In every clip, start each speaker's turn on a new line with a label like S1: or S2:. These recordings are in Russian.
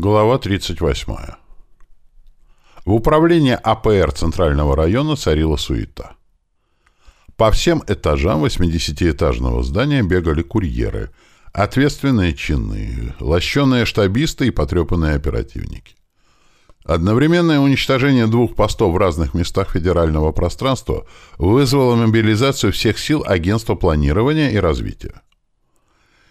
S1: Глава 38. В управлении АПР Центрального района царила суета. По всем этажам 80-этажного здания бегали курьеры, ответственные чины, лощеные штабисты и потрепанные оперативники. Одновременное уничтожение двух постов в разных местах федерального пространства вызвало мобилизацию всех сил Агентства планирования и развития.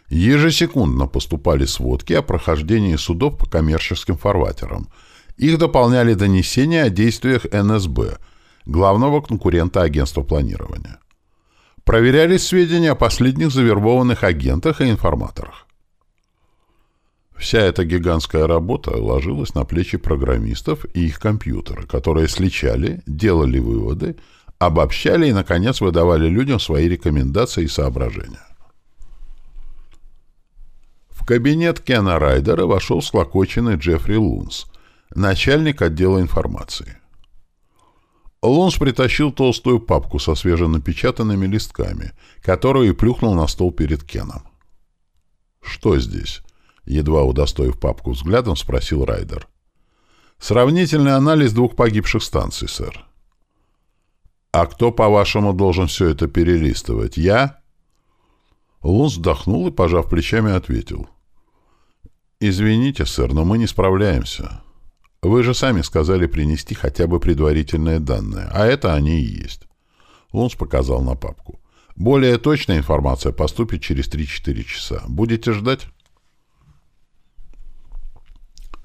S1: Ежесекундно поступали сводки о прохождении судов по коммерческим фарватерам. Их дополняли донесения о действиях НСБ, главного конкурента агентства планирования. Проверялись сведения о последних завербованных агентах и информаторах. Вся эта гигантская работа ложилась на плечи программистов и их компьютера, которые сличали, делали выводы, обобщали и, наконец, выдавали людям свои рекомендации и соображения кабинет Кена Райдера вошел склокоченный Джеффри Лунс, начальник отдела информации. Лунс притащил толстую папку со свеженапечатанными листками, которую и плюхнул на стол перед Кеном. «Что здесь?» — едва удостоив папку взглядом, спросил Райдер. «Сравнительный анализ двух погибших станций, сэр». «А кто, по-вашему, должен все это перелистывать? Я?» Лунс вздохнул и, пожав плечами, ответил. «Извините, сэр, но мы не справляемся. Вы же сами сказали принести хотя бы предварительные данные, а это они и есть». Лунс показал на папку. «Более точная информация поступит через 3-4 часа. Будете ждать?»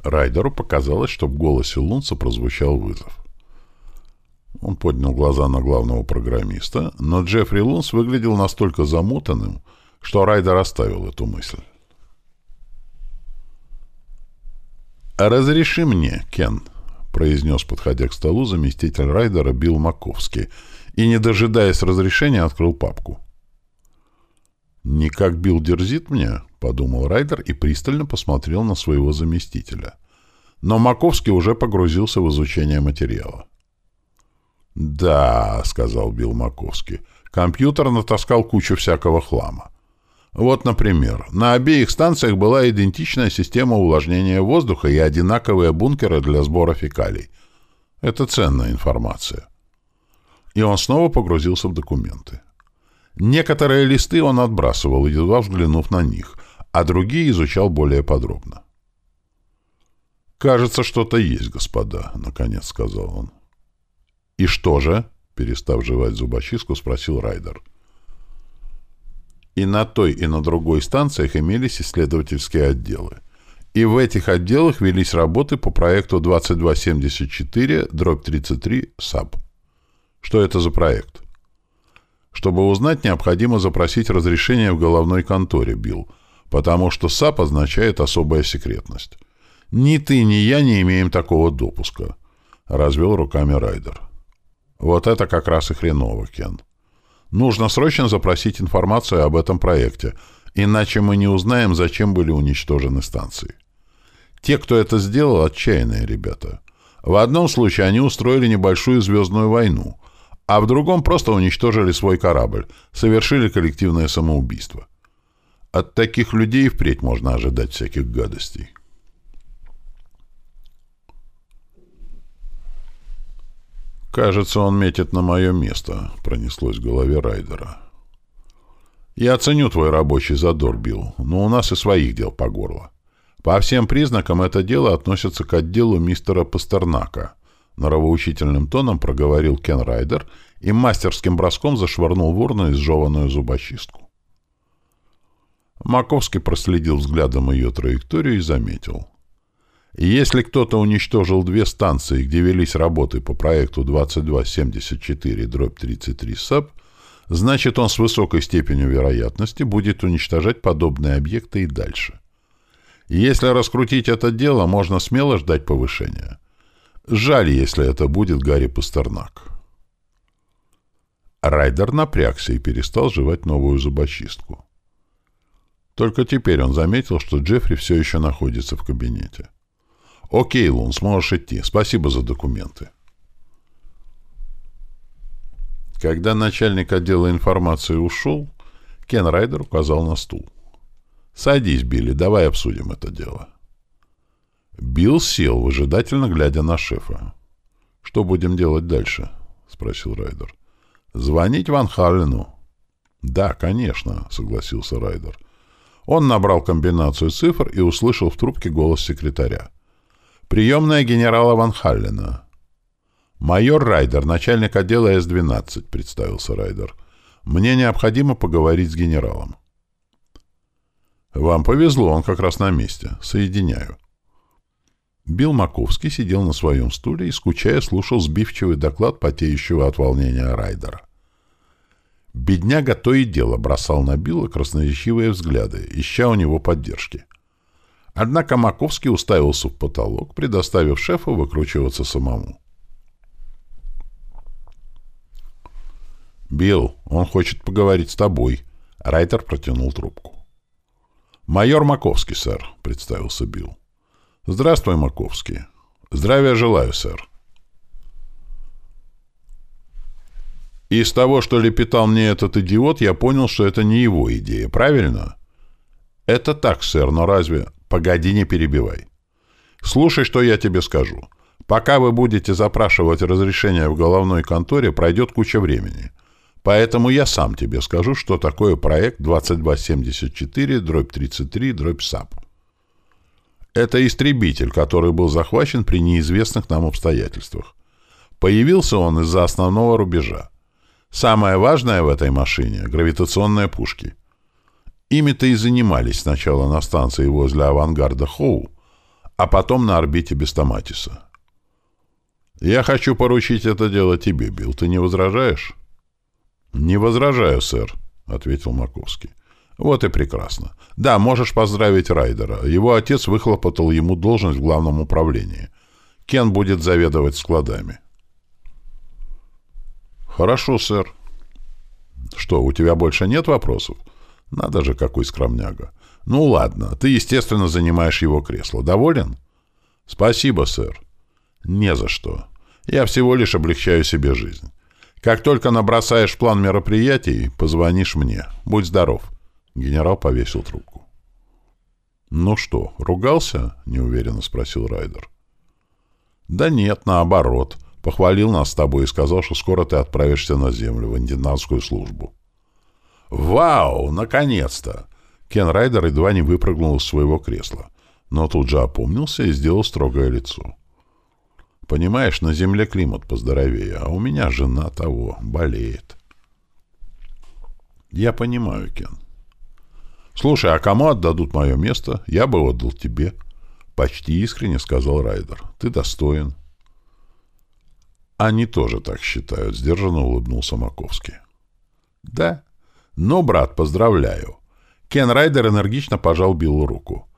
S1: Райдеру показалось, что в голосе Лунса прозвучал вызов. Он поднял глаза на главного программиста, но Джеффри Лунс выглядел настолько замотанным, что Райдер оставил эту мысль. «Разреши мне, Кен», — произнес, подходя к столу, заместитель Райдера Билл Маковский, и, не дожидаясь разрешения, открыл папку. «Не как Билл дерзит мне», — подумал Райдер и пристально посмотрел на своего заместителя. Но Маковский уже погрузился в изучение материала. «Да», — сказал Билл Маковский, — «компьютер натаскал кучу всякого хлама. Вот, например, на обеих станциях была идентичная система увлажнения воздуха и одинаковые бункеры для сбора фекалий. Это ценная информация. И он снова погрузился в документы. Некоторые листы он отбрасывал, едва взглянув на них, а другие изучал более подробно. «Кажется, что-то есть, господа», — наконец сказал он. «И что же?» — перестав жевать зубочистку, спросил Райдер. — и на той, и на другой станциях имелись исследовательские отделы. И в этих отделах велись работы по проекту 2274-33 САП. Что это за проект? Чтобы узнать, необходимо запросить разрешение в головной конторе, Билл, потому что САП означает особая секретность. Ни ты, ни я не имеем такого допуска, — развел руками Райдер. Вот это как раз и хреново, Кен. Нужно срочно запросить информацию об этом проекте, иначе мы не узнаем, зачем были уничтожены станции. Те, кто это сделал, отчаянные ребята. В одном случае они устроили небольшую звездную войну, а в другом просто уничтожили свой корабль, совершили коллективное самоубийство. От таких людей впредь можно ожидать всяких гадостей. «Кажется, он метит на мое место», — пронеслось в голове Райдера. «Я оценю твой рабочий задор, Билл, но у нас и своих дел по горло. По всем признакам это дело относится к отделу мистера Пастернака», — норовоучительным тоном проговорил Кен Райдер и мастерским броском зашвырнул в урну изжеванную зубочистку. Маковский проследил взглядом ее траекторию и заметил — если кто-то уничтожил две станции, где велись работы по проекту 2274-33 САП, значит он с высокой степенью вероятности будет уничтожать подобные объекты и дальше. Если раскрутить это дело, можно смело ждать повышения. Жаль, если это будет Гарри Пастернак. Райдер напрягся и перестал жевать новую зубочистку. Только теперь он заметил, что Джеффри все еще находится в кабинете. «Окей, Лун, сможешь идти. Спасибо за документы». Когда начальник отдела информации ушел, Кен Райдер указал на стул. «Садись, Билли, давай обсудим это дело». Билл сел, выжидательно глядя на шефа. «Что будем делать дальше?» — спросил Райдер. «Звонить Ван Халлену». «Да, конечно», — согласился Райдер. Он набрал комбинацию цифр и услышал в трубке голос секретаря. «Приемная генерала Ван Халлена». «Майор Райдер, начальник отдела С-12», — представился Райдер. «Мне необходимо поговорить с генералом». «Вам повезло, он как раз на месте. Соединяю». Билл Маковский сидел на своем стуле и, скучая, слушал сбивчивый доклад потеющего от волнения Райдера. Бедняга то и дело бросал на Билла красноречивые взгляды, ища у него поддержки. Однако Маковский уставился в потолок, предоставив шефу выкручиваться самому. «Билл, он хочет поговорить с тобой», — Райтер протянул трубку. «Майор Маковский, сэр», — представился Билл. «Здравствуй, Маковский. Здравия желаю, сэр». Из того, что лепетал мне этот идиот, я понял, что это не его идея, правильно? Это так, сэр, но разве... Погоди, не перебивай. Слушай, что я тебе скажу. Пока вы будете запрашивать разрешение в головной конторе, пройдет куча времени. Поэтому я сам тебе скажу, что такое проект 2274-33-САП. Это истребитель, который был захвачен при неизвестных нам обстоятельствах. Появился он из-за основного рубежа. Самое важное в этой машине — гравитационные пушки. Ими-то и занимались сначала на станции возле авангарда Хоу, а потом на орбите Бестоматиса. Я хочу поручить это дело тебе, Билл. Ты не возражаешь? — Не возражаю, сэр, — ответил Маковский. Вот и прекрасно. Да, можешь поздравить Райдера. Его отец выхлопотал ему должность в главном управлении. Кен будет заведовать складами. Хорошо, сэр. Что, у тебя больше нет вопросов? Надо же, какой скромняга. Ну ладно, ты, естественно, занимаешь его кресло. Доволен? Спасибо, сэр. Не за что. Я всего лишь облегчаю себе жизнь. Как только набросаешь план мероприятий, позвонишь мне. Будь здоров. Генерал повесил трубку. «Ну что, ругался?» — неуверенно спросил Райдер. «Да нет, наоборот. Похвалил нас с тобой и сказал, что скоро ты отправишься на землю, в индинанскую службу». «Вау! Наконец-то!» Кен Райдер едва не выпрыгнул из своего кресла, но тут же опомнился и сделал строгое лицо. «Понимаешь, на земле климат поздоровее, а у меня жена того болеет». «Я понимаю, Кен. «Слушай, а кому отдадут мое место? Я бы отдал тебе». «Почти искренне», — сказал Райдер. «Ты достоин». «Они тоже так считают», — сдержанно улыбнулся Маковский. «Да? Но, брат, поздравляю». Кен Райдер энергично пожал Биллу руку.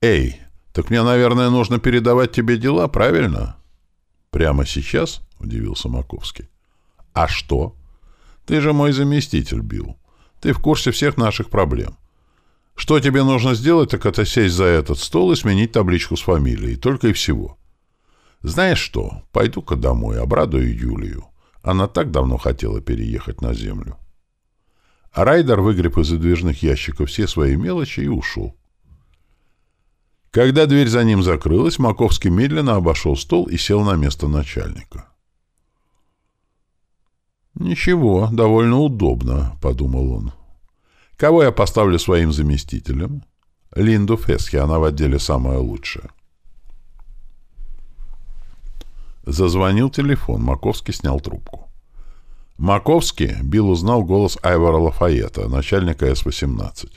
S1: «Эй, так мне, наверное, нужно передавать тебе дела, правильно?» «Прямо сейчас?» — удивился Маковский. «А что?» «Ты же мой заместитель, Билл. Ты в курсе всех наших проблем. Что тебе нужно сделать, так это сесть за этот стол и сменить табличку с фамилией. Только и всего. Знаешь что, пойду-ка домой, обрадую Юлию. Она так давно хотела переехать на землю. Райдер выгреб из задвижных ящиков все свои мелочи и ушел. Когда дверь за ним закрылась, Маковский медленно обошел стол и сел на место начальника. «Ничего, довольно удобно», — подумал он. Кого я поставлю своим заместителем? Линду Фесхи, она в отделе самая лучшая. Зазвонил телефон, Маковский снял трубку. Маковский, Билл узнал голос Айвара Лафаета, начальника С-18.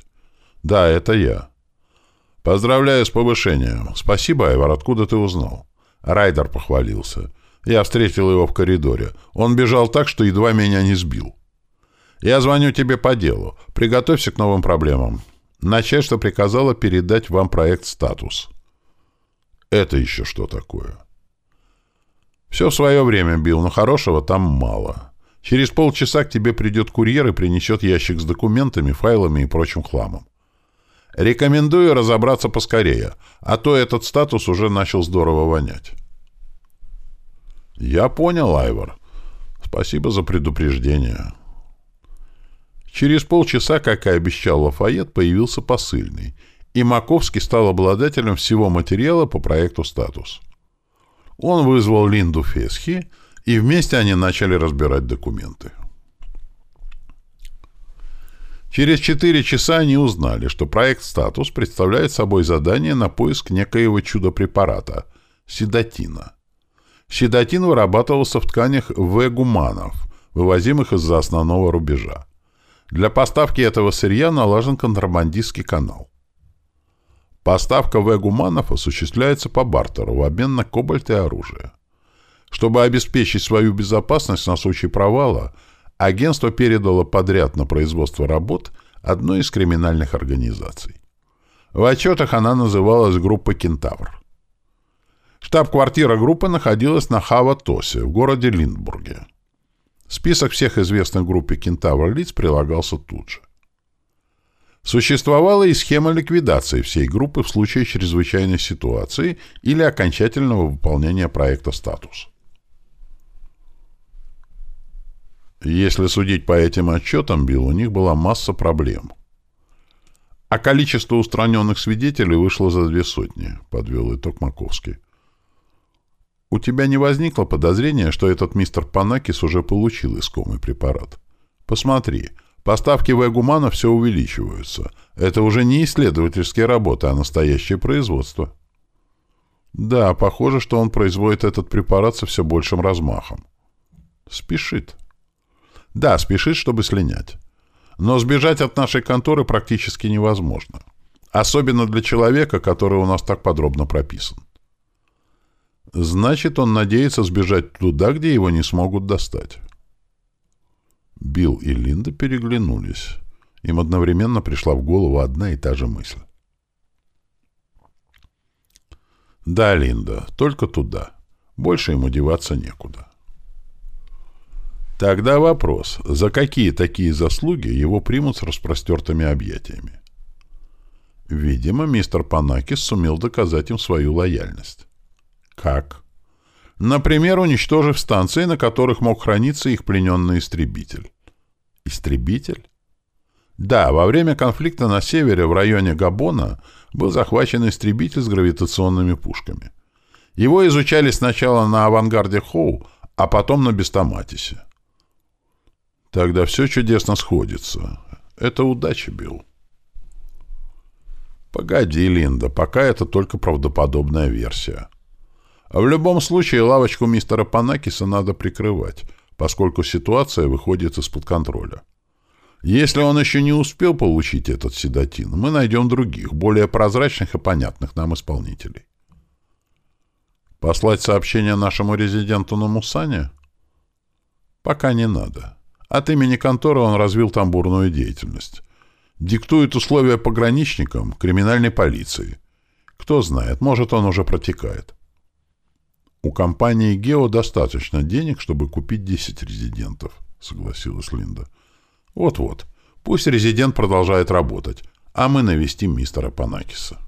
S1: «Да, это я». «Поздравляю с повышением. Спасибо, Айвар, откуда ты узнал?» Райдер похвалился. Я встретил его в коридоре. Он бежал так, что едва меня не сбил. Я звоню тебе по делу. Приготовься к новым проблемам. Начальство приказало передать вам проект «Статус». Это еще что такое? Все в свое время, Билл, но хорошего там мало. Через полчаса к тебе придет курьер и принесет ящик с документами, файлами и прочим хламом. Рекомендую разобраться поскорее, а то этот статус уже начал здорово вонять. Я понял, Айвор. Спасибо за предупреждение. Через полчаса, как и обещал Лафайет, появился посыльный и Маковский стал обладателем всего материала по проекту «Статус». Он вызвал Линду Фесхи, и вместе они начали разбирать документы. Через четыре часа они узнали, что проект «Статус» представляет собой задание на поиск некоего чудо-препарата – седатина. Седатин вырабатывался в тканях В-гуманов, вывозимых из-за основного рубежа. Для поставки этого сырья налажен контрабандистский канал. Поставка В-гуманов осуществляется по бартеру в обмен на кобальт и оружие. Чтобы обеспечить свою безопасность на случай провала – агентство передало подряд на производство работ одной из криминальных организаций. В отчетах она называлась группа «Кентавр». Штаб-квартира группы находилась на Хава-Тосе, в городе Линдбурге. Список всех известных группе «Кентавр» лиц прилагался тут же. Существовала и схема ликвидации всей группы в случае чрезвычайной ситуации или окончательного выполнения проекта «Статус». Если судить по этим отчетам, Билл, у них была масса проблем. А количество устраненных свидетелей вышло за две сотни, подвел итог Маковский. У тебя не возникло подозрения, что этот мистер Панакис уже получил искомый препарат? Посмотри, поставки в все увеличиваются. Это уже не исследовательские работы, а настоящее производство. Да, похоже, что он производит этот препарат со все большим размахом. Спешит. Да, спешит, чтобы слинять. Но сбежать от нашей конторы практически невозможно. Особенно для человека, который у нас так подробно прописан. Значит, он надеется сбежать туда, где его не смогут достать. Билл и Линда переглянулись. Им одновременно пришла в голову одна и та же мысль. Да, Линда, только туда. Больше ему деваться некуда. Тогда вопрос, за какие такие заслуги его примут с распростертыми объятиями? Видимо, мистер Панакис сумел доказать им свою лояльность. Как? Например, уничтожив станции, на которых мог храниться их плененный истребитель. Истребитель? Да, во время конфликта на севере, в районе Габона, был захвачен истребитель с гравитационными пушками. Его изучали сначала на авангарде Хоу, а потом на Бестоматисе. Тогда все чудесно сходится. Это удача, Билл. Погоди, Линда, пока это только правдоподобная версия. А в любом случае лавочку мистера Панакиса надо прикрывать, поскольку ситуация выходит из-под контроля. Если он еще не успел получить этот седатин, мы найдем других, более прозрачных и понятных нам исполнителей. Послать сообщение нашему резиденту на Мусане? Пока не надо. От имени конторы он развил тамбурную деятельность. Диктует условия пограничникам, криминальной полиции. Кто знает, может, он уже протекает. У компании «Гео» достаточно денег, чтобы купить 10 резидентов, согласилась Линда. Вот-вот. Пусть резидент продолжает работать, а мы навестим мистера Панакиса.